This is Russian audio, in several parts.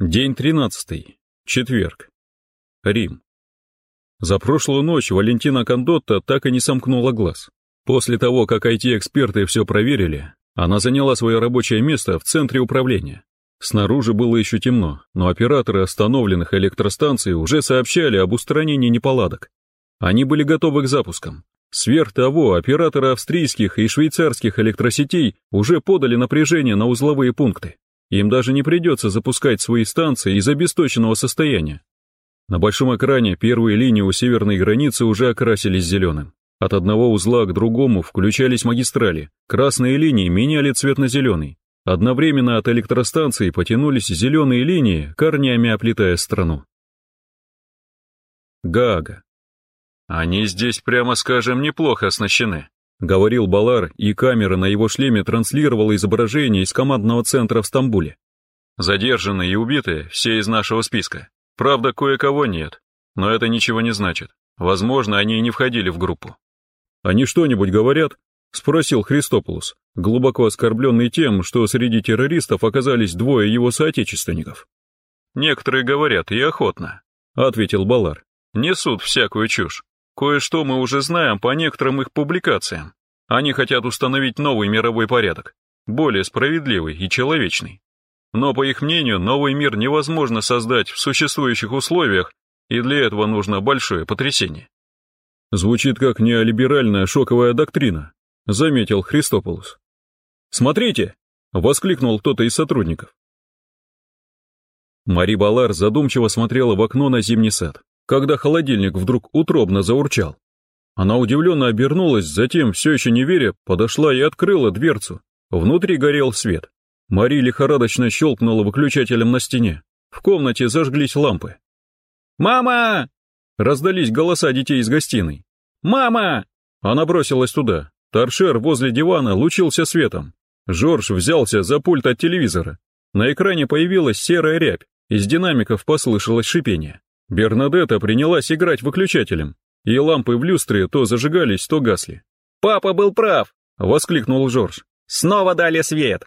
День тринадцатый. Четверг. Рим. За прошлую ночь Валентина Кондотта так и не сомкнула глаз. После того, как IT-эксперты все проверили, она заняла свое рабочее место в центре управления. Снаружи было еще темно, но операторы остановленных электростанций уже сообщали об устранении неполадок. Они были готовы к запускам. Сверх того, операторы австрийских и швейцарских электросетей уже подали напряжение на узловые пункты. Им даже не придется запускать свои станции из обесточенного состояния. На большом экране первые линии у северной границы уже окрасились зеленым. От одного узла к другому включались магистрали, красные линии меняли цвет на зеленый. Одновременно от электростанции потянулись зеленые линии, корнями оплетая страну. Гага. Они здесь, прямо скажем, неплохо оснащены. — говорил Балар, и камера на его шлеме транслировала изображение из командного центра в Стамбуле. «Задержанные и убитые все из нашего списка. Правда, кое-кого нет, но это ничего не значит. Возможно, они и не входили в группу». «Они что-нибудь говорят?» — спросил Христополус, глубоко оскорбленный тем, что среди террористов оказались двое его соотечественников. «Некоторые говорят, и охотно», — ответил Балар. «Несут всякую чушь. Кое-что мы уже знаем по некоторым их публикациям. Они хотят установить новый мировой порядок, более справедливый и человечный. Но, по их мнению, новый мир невозможно создать в существующих условиях, и для этого нужно большое потрясение. Звучит как неолиберальная шоковая доктрина, заметил Христополус. Смотрите! воскликнул кто-то из сотрудников. Мари Балар задумчиво смотрела в окно на зимний сад когда холодильник вдруг утробно заурчал. Она удивленно обернулась, затем, все еще не веря, подошла и открыла дверцу. Внутри горел свет. Мари лихорадочно щелкнула выключателем на стене. В комнате зажглись лампы. «Мама!» Раздались голоса детей из гостиной. «Мама!» Она бросилась туда. Торшер возле дивана лучился светом. Жорж взялся за пульт от телевизора. На экране появилась серая рябь, из динамиков послышалось шипение. Бернадетта принялась играть выключателем, и лампы в люстре то зажигались, то гасли. «Папа был прав!» — воскликнул Жорж. «Снова дали свет!»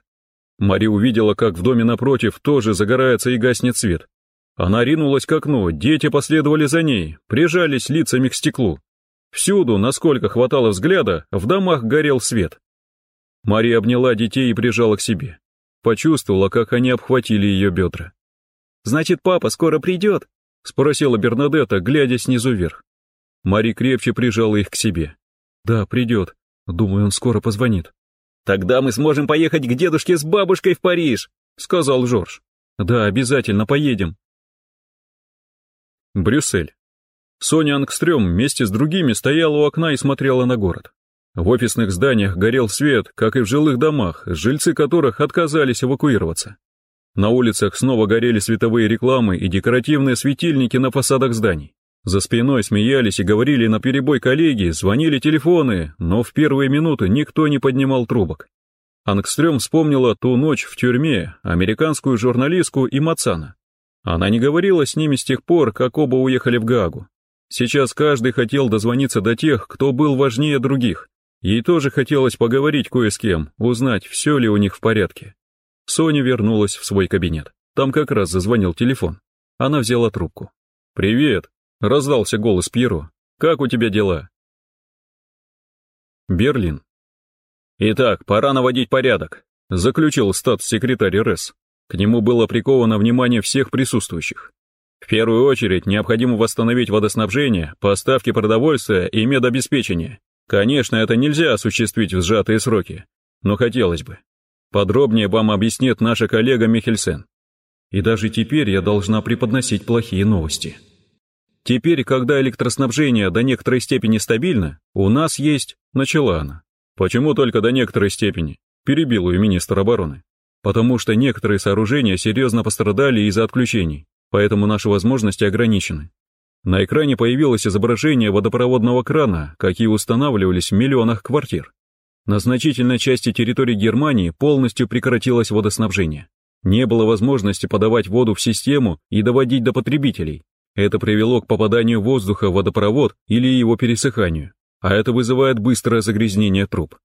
Мари увидела, как в доме напротив тоже загорается и гаснет свет. Она ринулась к окну, дети последовали за ней, прижались лицами к стеклу. Всюду, насколько хватало взгляда, в домах горел свет. Мария обняла детей и прижала к себе. Почувствовала, как они обхватили ее бедра. «Значит, папа скоро придет?» — спросила Бернадетта, глядя снизу вверх. Мари крепче прижала их к себе. «Да, придет. Думаю, он скоро позвонит». «Тогда мы сможем поехать к дедушке с бабушкой в Париж», — сказал Жорж. «Да, обязательно поедем». Брюссель. Соня Ангстрём вместе с другими стояла у окна и смотрела на город. В офисных зданиях горел свет, как и в жилых домах, жильцы которых отказались эвакуироваться. На улицах снова горели световые рекламы и декоративные светильники на фасадах зданий. За спиной смеялись и говорили на перебой коллеги, звонили телефоны, но в первые минуты никто не поднимал трубок. Ангстрём вспомнила ту ночь в тюрьме, американскую журналистку и Мацана. Она не говорила с ними с тех пор, как оба уехали в Гаагу. Сейчас каждый хотел дозвониться до тех, кто был важнее других. Ей тоже хотелось поговорить кое с кем, узнать, все ли у них в порядке. Соня вернулась в свой кабинет. Там как раз зазвонил телефон. Она взяла трубку. «Привет!» — раздался голос Пьеро. «Как у тебя дела?» Берлин. «Итак, пора наводить порядок», — заключил статс-секретарь РС. К нему было приковано внимание всех присутствующих. В первую очередь необходимо восстановить водоснабжение, поставки продовольствия и медобеспечение. Конечно, это нельзя осуществить в сжатые сроки, но хотелось бы. Подробнее вам объяснит наша коллега Михельсен. И даже теперь я должна преподносить плохие новости. Теперь, когда электроснабжение до некоторой степени стабильно, у нас есть... Начала она. Почему только до некоторой степени? Перебил ее министр обороны. Потому что некоторые сооружения серьезно пострадали из-за отключений, поэтому наши возможности ограничены. На экране появилось изображение водопроводного крана, какие устанавливались в миллионах квартир. На значительной части территории Германии полностью прекратилось водоснабжение. Не было возможности подавать воду в систему и доводить до потребителей. Это привело к попаданию воздуха в водопровод или его пересыханию, а это вызывает быстрое загрязнение труб.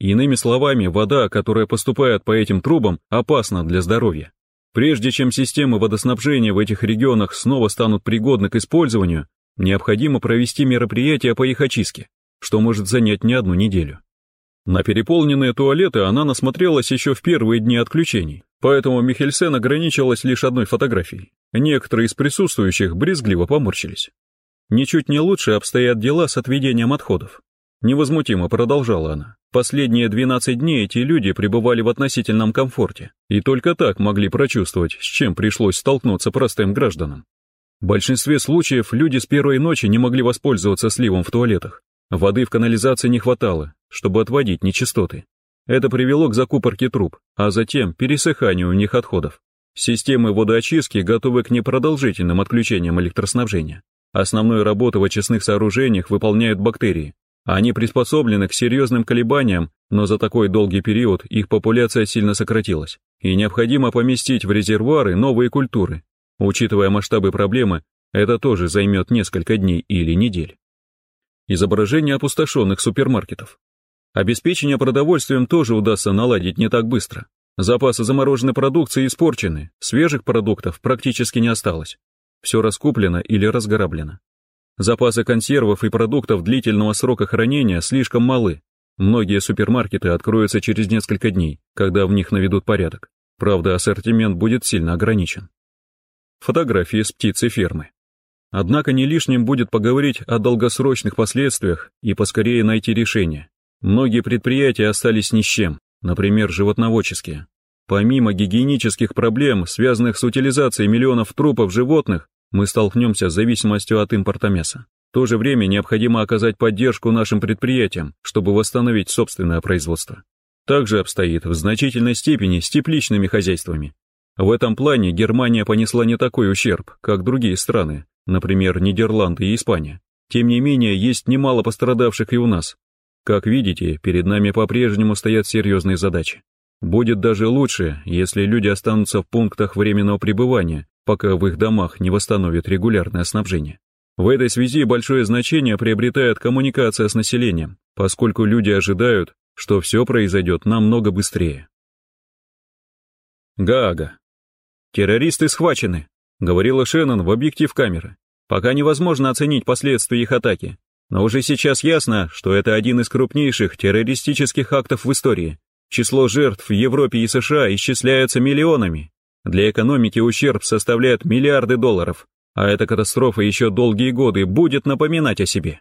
Иными словами, вода, которая поступает по этим трубам, опасна для здоровья. Прежде чем системы водоснабжения в этих регионах снова станут пригодны к использованию, необходимо провести мероприятие по их очистке, что может занять не одну неделю. На переполненные туалеты она насмотрелась еще в первые дни отключений, поэтому Михельсен ограничилась лишь одной фотографией. Некоторые из присутствующих брезгливо поморщились. Ничуть не лучше обстоят дела с отведением отходов. Невозмутимо продолжала она. Последние 12 дней эти люди пребывали в относительном комфорте, и только так могли прочувствовать, с чем пришлось столкнуться простым гражданам. В большинстве случаев люди с первой ночи не могли воспользоваться сливом в туалетах. Воды в канализации не хватало, чтобы отводить нечистоты. Это привело к закупорке труб, а затем пересыханию в них отходов. Системы водоочистки готовы к непродолжительным отключениям электроснабжения. Основную работу в очистных сооружениях выполняют бактерии, они приспособлены к серьезным колебаниям, но за такой долгий период их популяция сильно сократилась, и необходимо поместить в резервуары новые культуры. Учитывая масштабы проблемы, это тоже займет несколько дней или недель. Изображение опустошенных супермаркетов. Обеспечение продовольствием тоже удастся наладить не так быстро. Запасы замороженной продукции испорчены, свежих продуктов практически не осталось. Все раскуплено или разграблено. Запасы консервов и продуктов длительного срока хранения слишком малы. Многие супермаркеты откроются через несколько дней, когда в них наведут порядок. Правда, ассортимент будет сильно ограничен. Фотографии с птицей фермы. Однако не лишним будет поговорить о долгосрочных последствиях и поскорее найти решение. Многие предприятия остались ни с чем, например, животноводческие. Помимо гигиенических проблем, связанных с утилизацией миллионов трупов животных, мы столкнемся с зависимостью от импорта мяса. В то же время необходимо оказать поддержку нашим предприятиям, чтобы восстановить собственное производство. Также обстоит в значительной степени с тепличными хозяйствами. В этом плане Германия понесла не такой ущерб, как другие страны, например, Нидерланды и Испания. Тем не менее, есть немало пострадавших и у нас. Как видите, перед нами по-прежнему стоят серьезные задачи. Будет даже лучше, если люди останутся в пунктах временного пребывания, пока в их домах не восстановят регулярное снабжение. В этой связи большое значение приобретает коммуникация с населением, поскольку люди ожидают, что все произойдет намного быстрее. Гаага. «Террористы схвачены», — говорила Шеннон в объектив камеры. «Пока невозможно оценить последствия их атаки, но уже сейчас ясно, что это один из крупнейших террористических актов в истории. Число жертв в Европе и США исчисляется миллионами. Для экономики ущерб составляет миллиарды долларов, а эта катастрофа еще долгие годы будет напоминать о себе.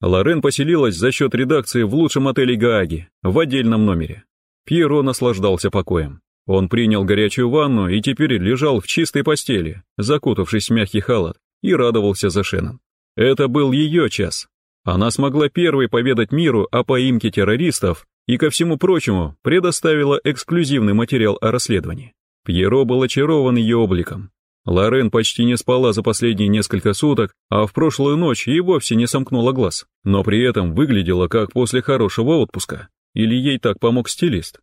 Лорен поселилась за счет редакции в лучшем отеле Гааги, в отдельном номере. Пьеро наслаждался покоем. Он принял горячую ванну и теперь лежал в чистой постели, закутавшись в мягкий халат, и радовался за Шеннон. Это был ее час. Она смогла первой поведать миру о поимке террористов и, ко всему прочему, предоставила эксклюзивный материал о расследовании. Пьеро был очарован ее обликом. Лорен почти не спала за последние несколько суток, а в прошлую ночь и вовсе не сомкнула глаз, но при этом выглядела как после хорошего отпуска. Или ей так помог стилист.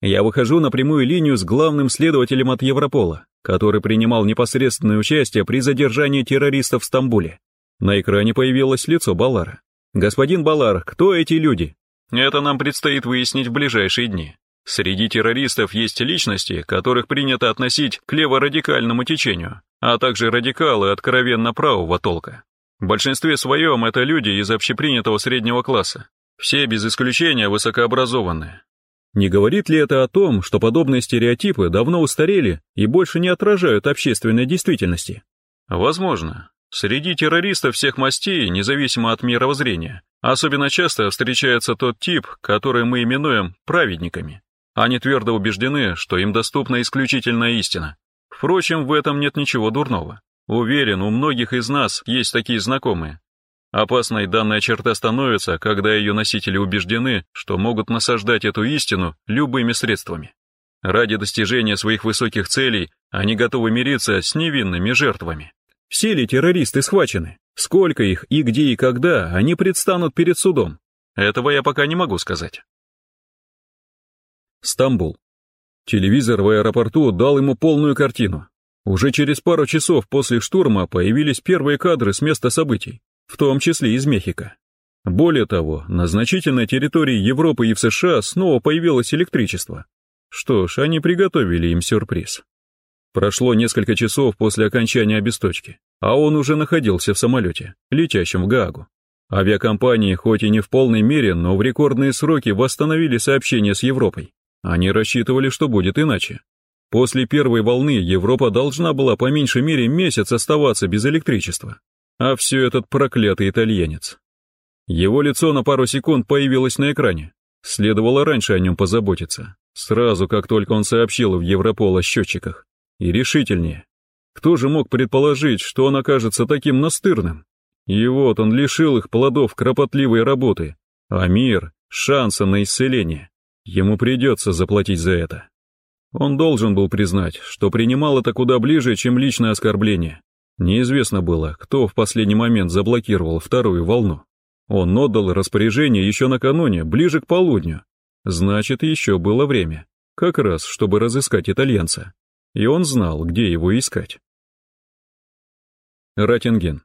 Я выхожу на прямую линию с главным следователем от Европола, который принимал непосредственное участие при задержании террористов в Стамбуле. На экране появилось лицо Балара. «Господин Балар, кто эти люди?» «Это нам предстоит выяснить в ближайшие дни. Среди террористов есть личности, которых принято относить к леворадикальному течению, а также радикалы откровенно правого толка. В большинстве своем это люди из общепринятого среднего класса. Все без исключения высокообразованные. Не говорит ли это о том, что подобные стереотипы давно устарели и больше не отражают общественной действительности? Возможно. Среди террористов всех мастей, независимо от мировоззрения, особенно часто встречается тот тип, который мы именуем праведниками. Они твердо убеждены, что им доступна исключительная истина. Впрочем, в этом нет ничего дурного. Уверен, у многих из нас есть такие знакомые. Опасной данная черта становится, когда ее носители убеждены, что могут насаждать эту истину любыми средствами. Ради достижения своих высоких целей они готовы мириться с невинными жертвами. Все ли террористы схвачены? Сколько их и где и когда они предстанут перед судом? Этого я пока не могу сказать. Стамбул. Телевизор в аэропорту дал ему полную картину. Уже через пару часов после штурма появились первые кадры с места событий, в том числе из Мехико. Более того, на значительной территории Европы и в США снова появилось электричество. Что ж, они приготовили им сюрприз. Прошло несколько часов после окончания обесточки, а он уже находился в самолете, летящем в Гаагу. Авиакомпании, хоть и не в полной мере, но в рекордные сроки восстановили сообщение с Европой. Они рассчитывали, что будет иначе. После первой волны Европа должна была по меньшей мере месяц оставаться без электричества. А все этот проклятый итальянец. Его лицо на пару секунд появилось на экране. Следовало раньше о нем позаботиться, сразу как только он сообщил в Европол о счетчиках. И решительнее. Кто же мог предположить, что он окажется таким настырным? И вот он лишил их плодов кропотливой работы, а мир — шанса на исцеление. Ему придется заплатить за это. Он должен был признать, что принимал это куда ближе, чем личное оскорбление. Неизвестно было, кто в последний момент заблокировал вторую волну. Он отдал распоряжение еще накануне, ближе к полудню. Значит, еще было время. Как раз, чтобы разыскать итальянца. И он знал, где его искать. Ратинген.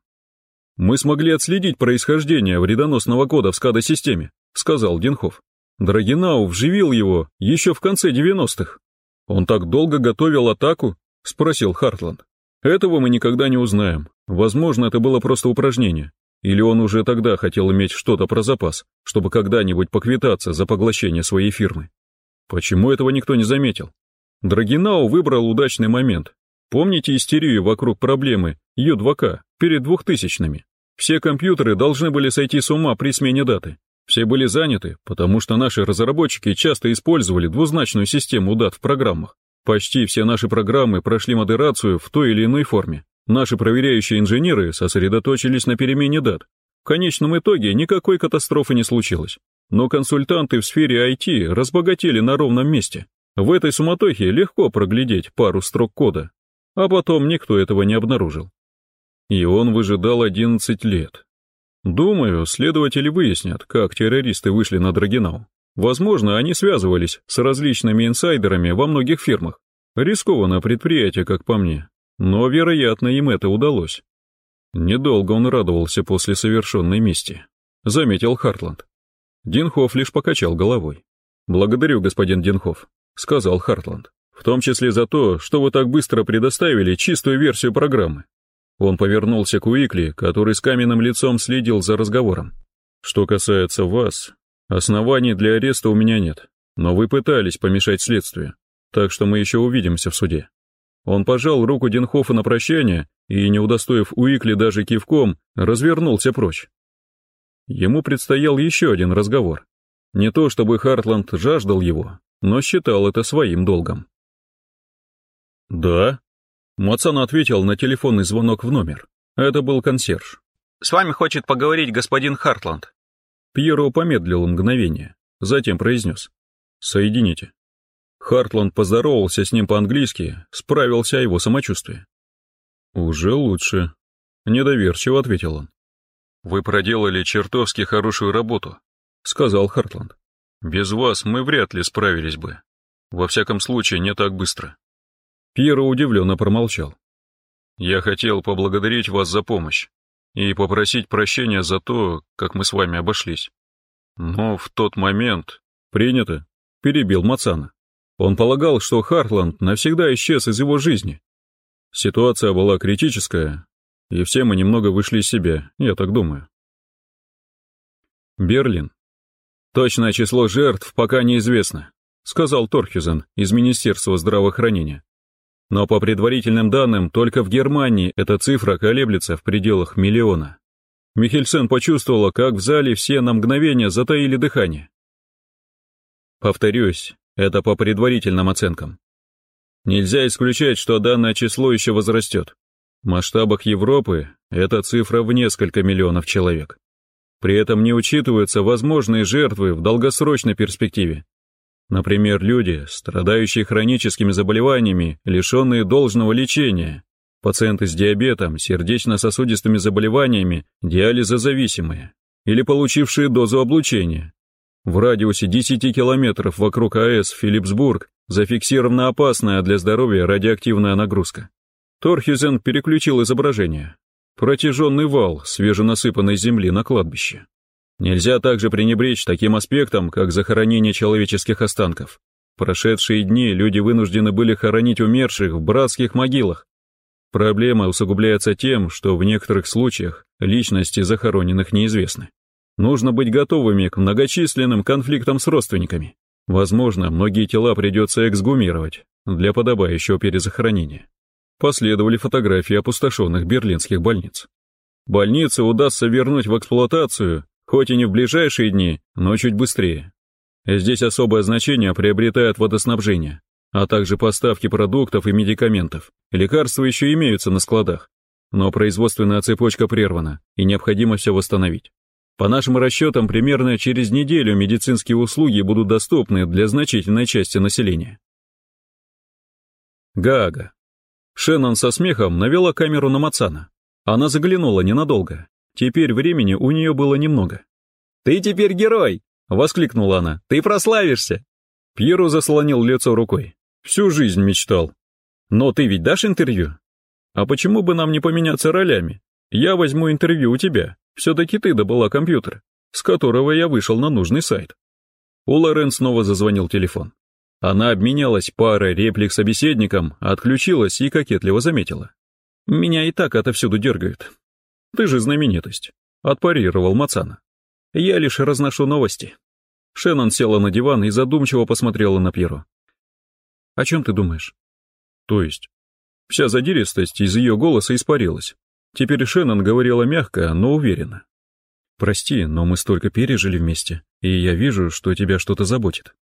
«Мы смогли отследить происхождение вредоносного кода в СКАДА-системе», — сказал Динхов. Драгинау вживил его еще в конце 90-х. «Он так долго готовил атаку?» — спросил Хартланд. «Этого мы никогда не узнаем. Возможно, это было просто упражнение. Или он уже тогда хотел иметь что-то про запас, чтобы когда-нибудь поквитаться за поглощение своей фирмы. Почему этого никто не заметил? Драгинау выбрал удачный момент. Помните истерию вокруг проблемы Ю-2К перед двухтысячными? Все компьютеры должны были сойти с ума при смене даты. Все были заняты, потому что наши разработчики часто использовали двузначную систему дат в программах. Почти все наши программы прошли модерацию в той или иной форме. Наши проверяющие инженеры сосредоточились на перемене дат. В конечном итоге никакой катастрофы не случилось. Но консультанты в сфере IT разбогатели на ровном месте. В этой суматохе легко проглядеть пару строк кода. А потом никто этого не обнаружил. И он выжидал 11 лет. Думаю, следователи выяснят, как террористы вышли на Драгинау. Возможно, они связывались с различными инсайдерами во многих фирмах. Рискованное предприятие, как по мне, но, вероятно, им это удалось. Недолго он радовался после совершенной мести, заметил Хартланд. Динхоф лишь покачал головой. «Благодарю, господин Динхоф», — сказал Хартланд, «в том числе за то, что вы так быстро предоставили чистую версию программы». Он повернулся к Уикли, который с каменным лицом следил за разговором. «Что касается вас, оснований для ареста у меня нет, но вы пытались помешать следствию, так что мы еще увидимся в суде». Он пожал руку Денхофа на прощание и, не удостоив Уикли даже кивком, развернулся прочь. Ему предстоял еще один разговор. Не то чтобы Хартланд жаждал его, но считал это своим долгом. «Да?» Мацан ответил на телефонный звонок в номер. Это был консьерж. «С вами хочет поговорить господин Хартланд». Пьеро помедлил мгновение, затем произнес. «Соедините». Хартланд поздоровался с ним по-английски, справился о его самочувствии. «Уже лучше», — недоверчиво ответил он. «Вы проделали чертовски хорошую работу», — сказал Хартланд. «Без вас мы вряд ли справились бы. Во всяком случае, не так быстро». Пьеро удивленно промолчал. «Я хотел поблагодарить вас за помощь и попросить прощения за то, как мы с вами обошлись. Но в тот момент...» «Принято», — перебил Мацана. Он полагал, что Хартланд навсегда исчез из его жизни. Ситуация была критическая, и все мы немного вышли из себя, я так думаю. Берлин. Точное число жертв пока неизвестно, сказал Торхюзен из Министерства здравоохранения. Но по предварительным данным, только в Германии эта цифра колеблется в пределах миллиона. Михельсен почувствовала, как в зале все на мгновение затаили дыхание. Повторюсь, это по предварительным оценкам. Нельзя исключать, что данное число еще возрастет. В масштабах Европы эта цифра в несколько миллионов человек. При этом не учитываются возможные жертвы в долгосрочной перспективе. Например, люди, страдающие хроническими заболеваниями, лишенные должного лечения, пациенты с диабетом, сердечно-сосудистыми заболеваниями, диализозависимые, или получившие дозу облучения, в радиусе 10 километров вокруг АЭС Филипсбург зафиксирована опасная для здоровья радиоактивная нагрузка. Торхюзен переключил изображение. Протяженный вал свеженасыпанной земли на кладбище. Нельзя также пренебречь таким аспектом, как захоронение человеческих останков. Прошедшие дни люди вынуждены были хоронить умерших в братских могилах. Проблема усугубляется тем, что в некоторых случаях личности захороненных неизвестны. Нужно быть готовыми к многочисленным конфликтам с родственниками. Возможно, многие тела придется эксгумировать для подобающего перезахоронения. Последовали фотографии опустошенных берлинских больниц. Больницы удастся вернуть в эксплуатацию, хоть и не в ближайшие дни, но чуть быстрее. Здесь особое значение приобретает водоснабжение, а также поставки продуктов и медикаментов. Лекарства еще имеются на складах, но производственная цепочка прервана, и необходимо все восстановить. По нашим расчетам, примерно через неделю медицинские услуги будут доступны для значительной части населения. Гага. Шеннон со смехом навела камеру на Мацана. Она заглянула ненадолго. Теперь времени у нее было немного. «Ты теперь герой!» — воскликнула она. «Ты прославишься!» Пьеро заслонил лицо рукой. «Всю жизнь мечтал. Но ты ведь дашь интервью? А почему бы нам не поменяться ролями? Я возьму интервью у тебя. Все-таки ты добыла компьютер, с которого я вышел на нужный сайт. У Лорен снова зазвонил телефон. Она обменялась парой реплик с собеседником, отключилась и кокетливо заметила. «Меня и так отовсюду дергают. Ты же знаменитость», — отпарировал Мацана. «Я лишь разношу новости». Шеннон села на диван и задумчиво посмотрела на Пьеро. «О чем ты думаешь?» «То есть?» Вся задиристость из ее голоса испарилась. Теперь Шеннон говорила мягко, но уверенно. «Прости, но мы столько пережили вместе, и я вижу, что тебя что-то заботит».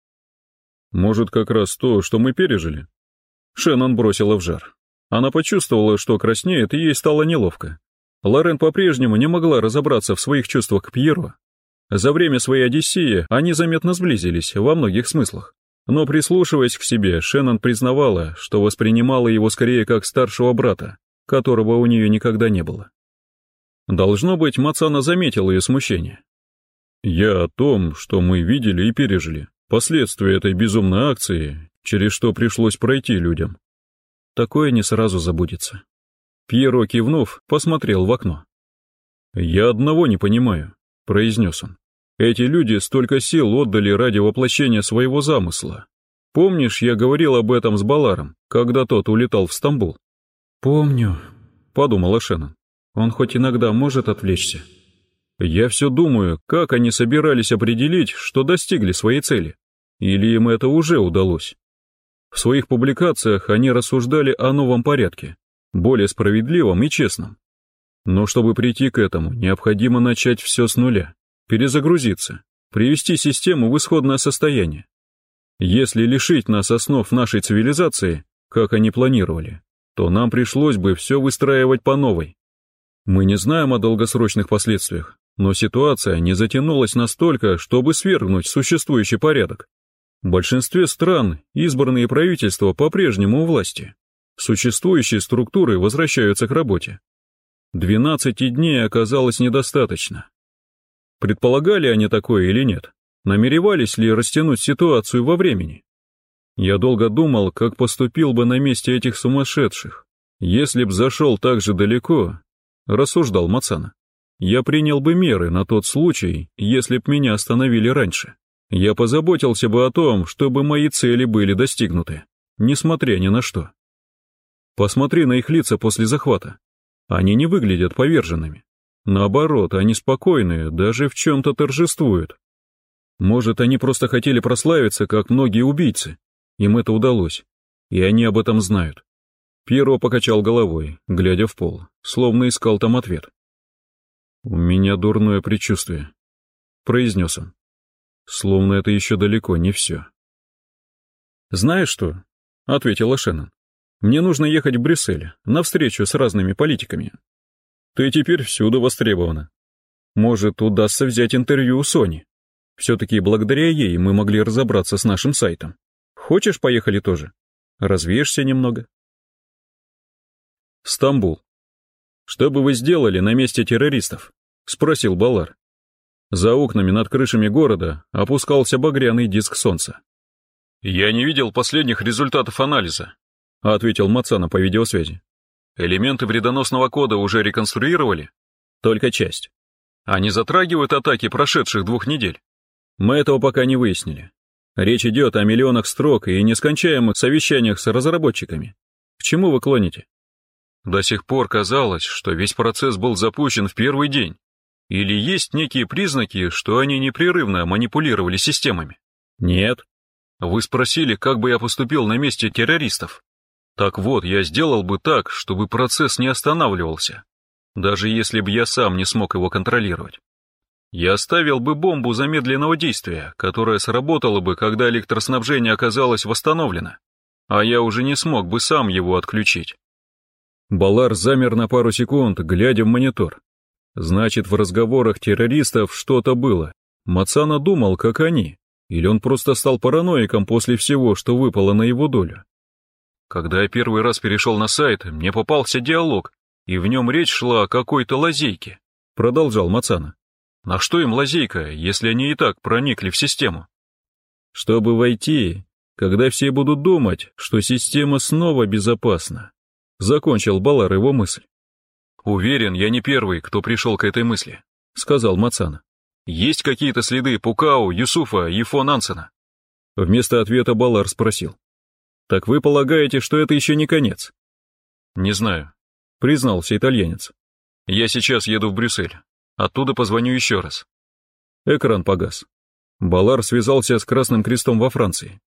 «Может, как раз то, что мы пережили?» Шеннон бросила в жар. Она почувствовала, что краснеет, и ей стало неловко. Лорен по-прежнему не могла разобраться в своих чувствах к Пьеру. За время своей Одиссеи они заметно сблизились во многих смыслах. Но прислушиваясь к себе, Шеннон признавала, что воспринимала его скорее как старшего брата, которого у нее никогда не было. Должно быть, Мацана заметил ее смущение. «Я о том, что мы видели и пережили, последствия этой безумной акции, через что пришлось пройти людям. Такое не сразу забудется». Пьеро, кивнув, посмотрел в окно. «Я одного не понимаю», — произнес он. «Эти люди столько сил отдали ради воплощения своего замысла. Помнишь, я говорил об этом с Баларом, когда тот улетал в Стамбул? «Помню», — подумала Шеннон. «Он хоть иногда может отвлечься». «Я все думаю, как они собирались определить, что достигли своей цели. Или им это уже удалось?» В своих публикациях они рассуждали о новом порядке, более справедливом и честном. Но чтобы прийти к этому, необходимо начать все с нуля, перезагрузиться, привести систему в исходное состояние. Если лишить нас основ нашей цивилизации, как они планировали, то нам пришлось бы все выстраивать по новой. Мы не знаем о долгосрочных последствиях, но ситуация не затянулась настолько, чтобы свергнуть существующий порядок. В большинстве стран избранные правительства по-прежнему у власти. Существующие структуры возвращаются к работе. 12 дней оказалось недостаточно. Предполагали они такое или нет? Намеревались ли растянуть ситуацию во времени? Я долго думал, как поступил бы на месте этих сумасшедших. Если б зашел так же далеко, рассуждал Мацана, я принял бы меры на тот случай, если б меня остановили раньше. Я позаботился бы о том, чтобы мои цели были достигнуты, несмотря ни на что. Посмотри на их лица после захвата. Они не выглядят поверженными. Наоборот, они спокойные, даже в чем-то торжествуют. Может, они просто хотели прославиться, как многие убийцы, им это удалось, и они об этом знают. Пьеро покачал головой, глядя в пол, словно искал там ответ. «У меня дурное предчувствие», — произнес он. Словно это еще далеко не все. «Знаешь что?» — ответила Шеннон. «Мне нужно ехать в Брюссель, на встречу с разными политиками. Ты теперь всюду востребована. Может, удастся взять интервью у Сони. Все-таки благодаря ей мы могли разобраться с нашим сайтом. Хочешь, поехали тоже? Развеешься немного. Стамбул. Что бы вы сделали на месте террористов? Спросил Балар. За окнами над крышами города опускался багряный диск солнца. «Я не видел последних результатов анализа», — ответил Мацана по видеосвязи. «Элементы вредоносного кода уже реконструировали?» «Только часть. Они затрагивают атаки прошедших двух недель?» «Мы этого пока не выяснили. Речь идет о миллионах строк и нескончаемых совещаниях с разработчиками. К чему вы клоните? До сих пор казалось, что весь процесс был запущен в первый день. Или есть некие признаки, что они непрерывно манипулировали системами? Нет. Вы спросили, как бы я поступил на месте террористов. Так вот, я сделал бы так, чтобы процесс не останавливался, даже если бы я сам не смог его контролировать. Я оставил бы бомбу замедленного действия, которая сработала бы, когда электроснабжение оказалось восстановлено, а я уже не смог бы сам его отключить. Балар замер на пару секунд, глядя в монитор. Значит, в разговорах террористов что-то было. Мацана думал, как они. Или он просто стал параноиком после всего, что выпало на его долю. Когда я первый раз перешел на сайт, мне попался диалог, и в нем речь шла о какой-то лазейке, продолжал Мацана. На что им лазейка, если они и так проникли в систему? Чтобы войти, когда все будут думать, что система снова безопасна. Закончил Балар его мысль. Уверен, я не первый, кто пришел к этой мысли, сказал Мацана. Есть какие-то следы Пукау, Юсуфа и фон Ансена? Вместо ответа Балар спросил. Так вы полагаете, что это еще не конец? Не знаю, признался итальянец. Я сейчас еду в Брюссель. Оттуда позвоню еще раз. Экран погас. Балар связался с Красным Крестом во Франции.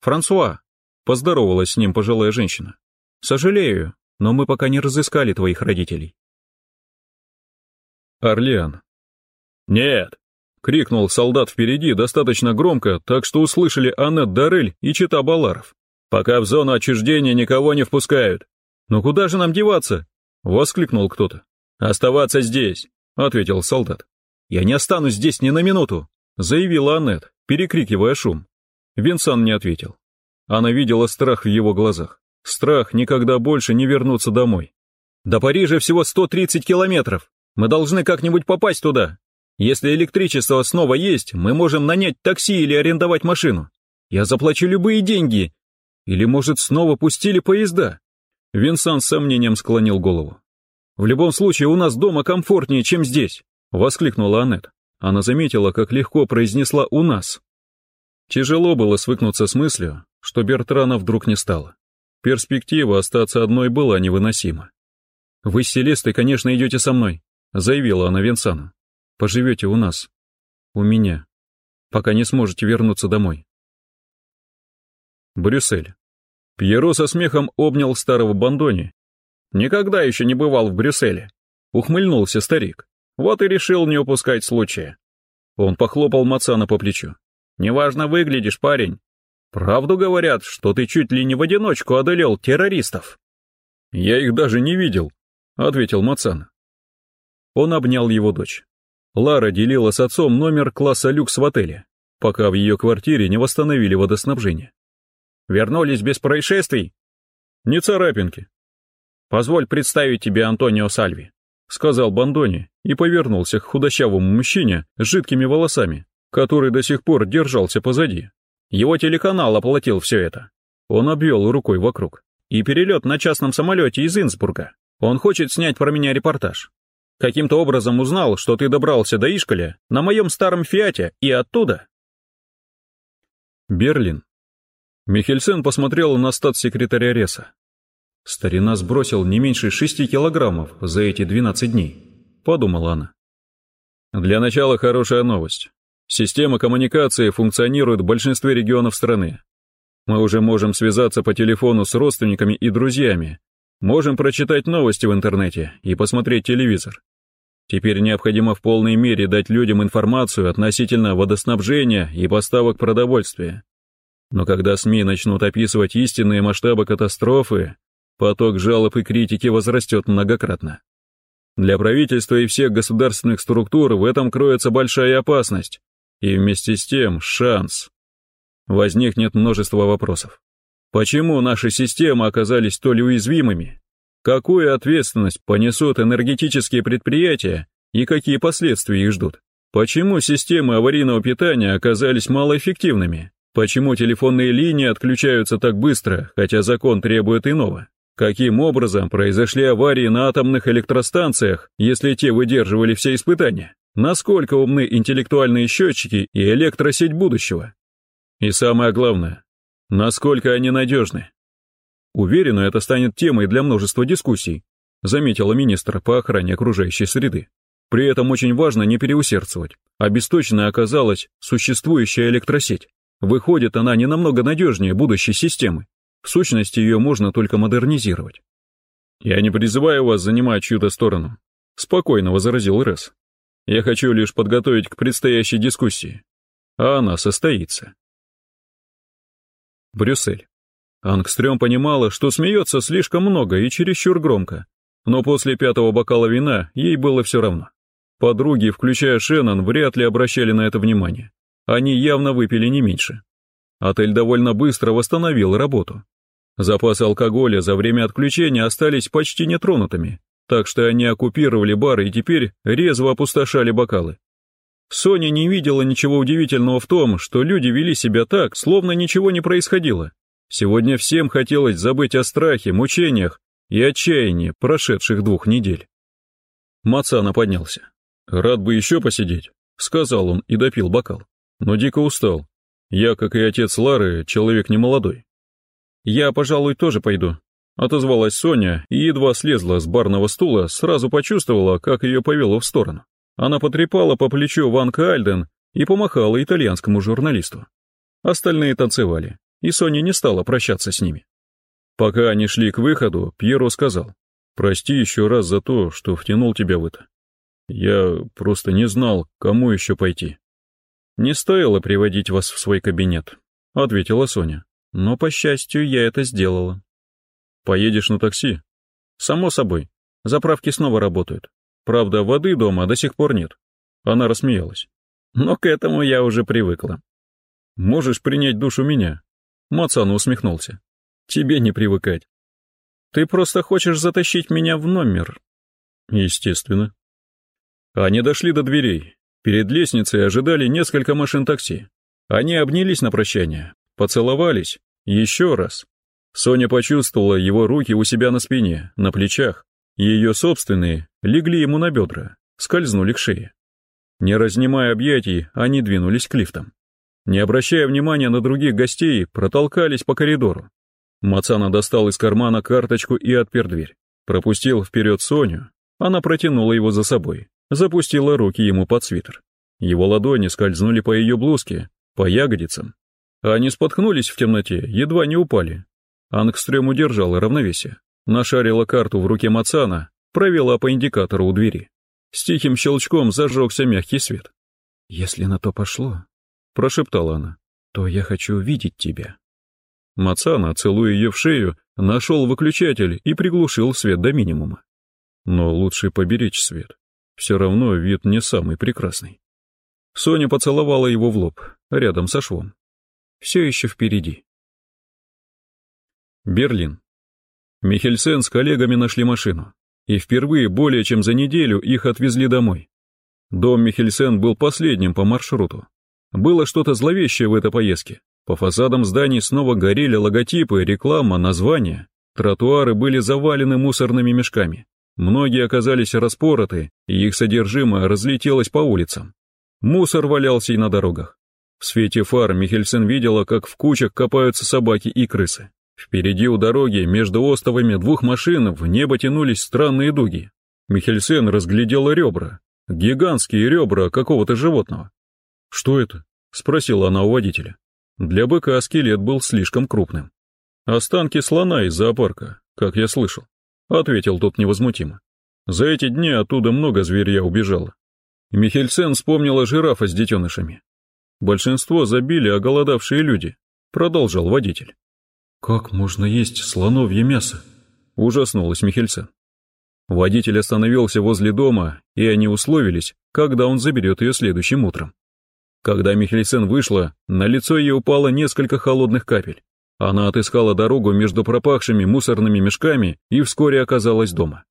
«Франсуа», — поздоровалась с ним пожилая женщина. «Сожалею, но мы пока не разыскали твоих родителей». Орлеан. «Нет!» — крикнул солдат впереди достаточно громко, так что услышали Аннет Дарель и Чита Баларов пока в зону отчуждения никого не впускают. «Ну куда же нам деваться?» — воскликнул кто-то. «Оставаться здесь», — ответил солдат. «Я не останусь здесь ни на минуту», — заявила Аннет, перекрикивая шум. Винсан не ответил. Она видела страх в его глазах. Страх никогда больше не вернуться домой. «До Парижа всего 130 километров. Мы должны как-нибудь попасть туда. Если электричество снова есть, мы можем нанять такси или арендовать машину. Я заплачу любые деньги, или, может, снова пустили поезда? Винсан с сомнением склонил голову. «В любом случае, у нас дома комфортнее, чем здесь», — воскликнула Аннет. Она заметила, как легко произнесла «у нас». Тяжело было свыкнуться с мыслью, что Бертрана вдруг не стало. Перспектива остаться одной была невыносима. «Вы с Селестой, конечно, идете со мной», — заявила она Винсану. «Поживете у нас. У меня. Пока не сможете вернуться домой». Брюссель. Пьеро со смехом обнял старого Бандони. «Никогда еще не бывал в Брюсселе», — ухмыльнулся старик. «Вот и решил не упускать случая». Он похлопал Мацана по плечу. «Неважно выглядишь, парень. Правду говорят, что ты чуть ли не в одиночку одолел террористов». «Я их даже не видел», — ответил Мацан. Он обнял его дочь. Лара делила с отцом номер класса люкс в отеле, пока в ее квартире не восстановили водоснабжение. Вернулись без происшествий? Не царапинки. Позволь представить тебе Антонио Сальви, сказал Бандони и повернулся к худощавому мужчине с жидкими волосами, который до сих пор держался позади. Его телеканал оплатил все это. Он обвел рукой вокруг. И перелет на частном самолете из Инсбурга. Он хочет снять про меня репортаж. Каким-то образом узнал, что ты добрался до Ишкаля на моем старом Фиате и оттуда. Берлин, Михельсен посмотрел на статс-секретаря Реса. Старина сбросил не меньше шести килограммов за эти 12 дней, подумала она. Для начала хорошая новость. Система коммуникации функционирует в большинстве регионов страны. Мы уже можем связаться по телефону с родственниками и друзьями, можем прочитать новости в интернете и посмотреть телевизор. Теперь необходимо в полной мере дать людям информацию относительно водоснабжения и поставок продовольствия. Но когда СМИ начнут описывать истинные масштабы катастрофы, поток жалоб и критики возрастет многократно. Для правительства и всех государственных структур в этом кроется большая опасность, и вместе с тем шанс. Возникнет множество вопросов. Почему наши системы оказались столь уязвимыми? Какую ответственность понесут энергетические предприятия и какие последствия их ждут? Почему системы аварийного питания оказались малоэффективными? Почему телефонные линии отключаются так быстро, хотя закон требует иного? Каким образом произошли аварии на атомных электростанциях, если те выдерживали все испытания? Насколько умны интеллектуальные счетчики и электросеть будущего? И самое главное, насколько они надежны. Уверена, это станет темой для множества дискуссий, заметила министр по охране окружающей среды. При этом очень важно не переусердствовать. Обесточенная оказалась существующая электросеть. Выходит, она не намного надежнее будущей системы. В сущности, ее можно только модернизировать. «Я не призываю вас занимать чью-то сторону», — спокойно возразил Ресс. «Я хочу лишь подготовить к предстоящей дискуссии. А она состоится». Брюссель. Ангстрём понимала, что смеется слишком много и чересчур громко, но после пятого бокала вина ей было все равно. Подруги, включая Шеннон, вряд ли обращали на это внимание. Они явно выпили не меньше. Отель довольно быстро восстановил работу. Запасы алкоголя за время отключения остались почти нетронутыми, так что они оккупировали бар и теперь резво опустошали бокалы. Соня не видела ничего удивительного в том, что люди вели себя так, словно ничего не происходило. Сегодня всем хотелось забыть о страхе, мучениях и отчаянии прошедших двух недель. Мацана поднялся. «Рад бы еще посидеть», — сказал он и допил бокал. «Но дико устал. Я, как и отец Лары, человек немолодой. «Я, пожалуй, тоже пойду», — отозвалась Соня и едва слезла с барного стула, сразу почувствовала, как ее повело в сторону. Она потрепала по плечу Ванка Альден и помахала итальянскому журналисту. Остальные танцевали, и Соня не стала прощаться с ними. Пока они шли к выходу, Пьеро сказал, «Прости еще раз за то, что втянул тебя в это. Я просто не знал, кому еще пойти». «Не стоило приводить вас в свой кабинет», — ответила Соня. Но, по счастью, я это сделала. Поедешь на такси? Само собой. Заправки снова работают. Правда, воды дома до сих пор нет. Она рассмеялась. Но к этому я уже привыкла. Можешь принять душ у меня. Мацану усмехнулся. Тебе не привыкать. Ты просто хочешь затащить меня в номер. Естественно. Они дошли до дверей. Перед лестницей ожидали несколько машин такси. Они обнялись на прощание, поцеловались еще раз. Соня почувствовала его руки у себя на спине, на плечах. Ее собственные легли ему на бедра, скользнули к шее. Не разнимая объятий, они двинулись к лифтам. Не обращая внимания на других гостей, протолкались по коридору. Мацана достал из кармана карточку и отпер дверь. Пропустил вперед Соню. Она протянула его за собой, запустила руки ему под свитер. Его ладони скользнули по ее блузке, по ягодицам, они споткнулись в темноте, едва не упали. Ангстрем удержала равновесие, нашарила карту в руке Мацана, провела по индикатору у двери. С тихим щелчком зажегся мягкий свет. «Если на то пошло», — прошептала она, — «то я хочу видеть тебя». Мацана, целуя ее в шею, нашел выключатель и приглушил свет до минимума. Но лучше поберечь свет. Все равно вид не самый прекрасный. Соня поцеловала его в лоб, рядом со швом все еще впереди. Берлин. Михельсен с коллегами нашли машину, и впервые более чем за неделю их отвезли домой. Дом Михельсен был последним по маршруту. Было что-то зловещее в этой поездке. По фасадам зданий снова горели логотипы, реклама, названия. Тротуары были завалены мусорными мешками. Многие оказались распороты, и их содержимое разлетелось по улицам. Мусор валялся и на дорогах. В свете фар Михельсен видела, как в кучах копаются собаки и крысы. Впереди у дороги, между остовами двух машин, в небо тянулись странные дуги. Михельсен разглядела ребра, гигантские ребра какого-то животного. «Что это?» — спросила она у водителя. Для быка скелет был слишком крупным. «Останки слона из зоопарка, как я слышал», — ответил тот невозмутимо. «За эти дни оттуда много зверья убежало». Михельсен вспомнила жирафа с детенышами. Большинство забили оголодавшие люди, продолжал водитель. Как можно есть слоновье мясо? Ужаснулась Михельсон. Водитель остановился возле дома, и они условились, когда он заберет ее следующим утром. Когда Михельсен вышла, на лицо ей упало несколько холодных капель. Она отыскала дорогу между пропахшими мусорными мешками и вскоре оказалась дома.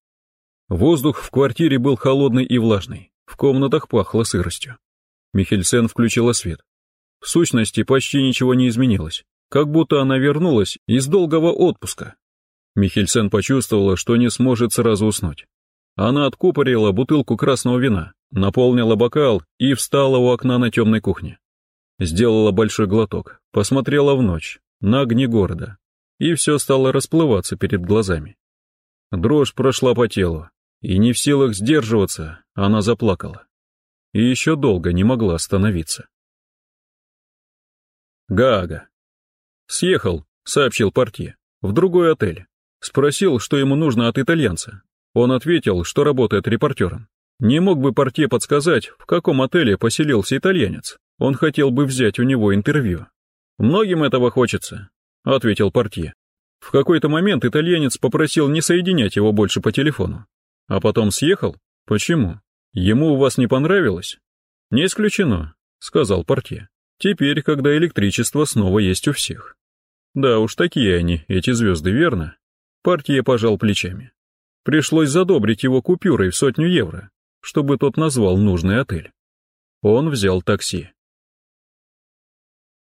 Воздух в квартире был холодный и влажный, в комнатах пахло сыростью. Михельсен включила свет. В сущности, почти ничего не изменилось, как будто она вернулась из долгого отпуска. Михельсен почувствовала, что не сможет сразу уснуть. Она откупорила бутылку красного вина, наполнила бокал и встала у окна на темной кухне. Сделала большой глоток, посмотрела в ночь, на огни города, и все стало расплываться перед глазами. Дрожь прошла по телу, и не в силах сдерживаться, она заплакала. И еще долго не могла остановиться. Гага. Съехал, сообщил портье, в другой отель. Спросил, что ему нужно от итальянца. Он ответил, что работает репортером. Не мог бы портье подсказать, в каком отеле поселился итальянец? Он хотел бы взять у него интервью. «Многим этого хочется», — ответил портье. В какой-то момент итальянец попросил не соединять его больше по телефону. А потом съехал? Почему? Ему у вас не понравилось? Не исключено, сказал портье. Теперь, когда электричество снова есть у всех. Да уж такие они, эти звезды, верно? Портье пожал плечами. Пришлось задобрить его купюрой в сотню евро, чтобы тот назвал нужный отель. Он взял такси.